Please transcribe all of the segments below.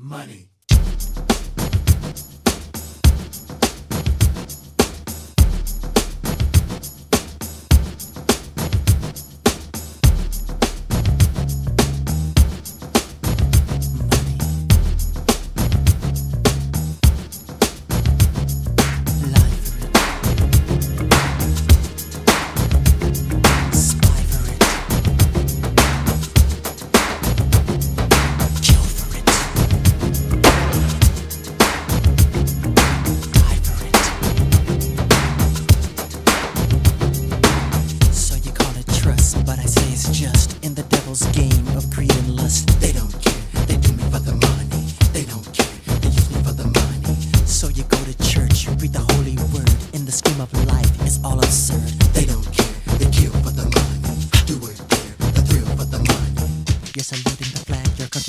money.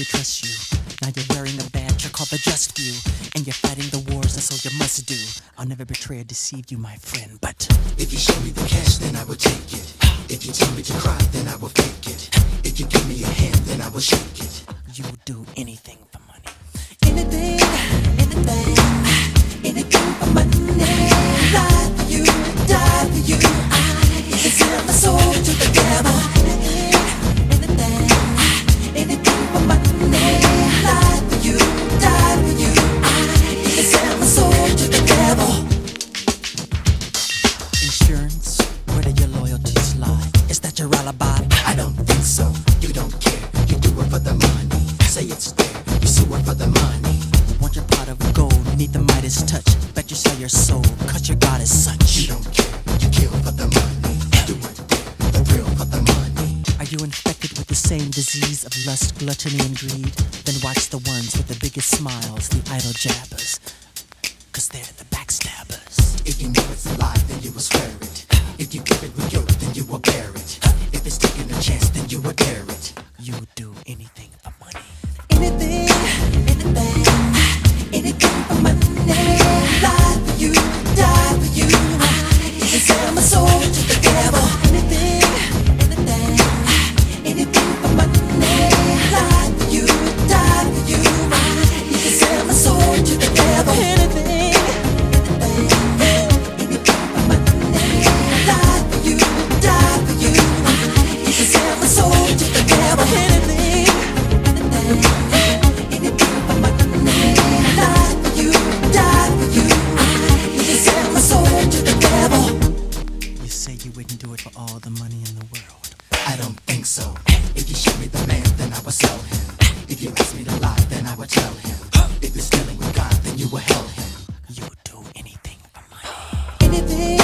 Country trusts you. Now you're wearing a badge, you're called the just few. And you're fighting the wars a soldier must do. I'll never betray or deceive you, my friend, but If you show me the cash, then I will take it. If you tell me to cry, then I Insurance, where do your loyalties lie? Is that your alibi? I don't think so. You don't care. You do it for the money. Say it's there. You sue it for the money. Want your pot of gold, need the Midas touch. Bet you sell your soul, cause your God is such. You don't care. You kill for the money. Do it. The thrill for the money. Are you infected with the same disease of lust, gluttony, and greed? Then watch the ones with the biggest smiles, the idle jabbers. Cause they're the backstabbers. If you know it's you will swear it. If you give it with guilt, then you will bear it. If it's taking a chance, then you will dare it. show me the man, then I would sell him. If you ask me to lie, then I would tell him. If you're dealing with God, then you will help him. You would do anything for money. Anything.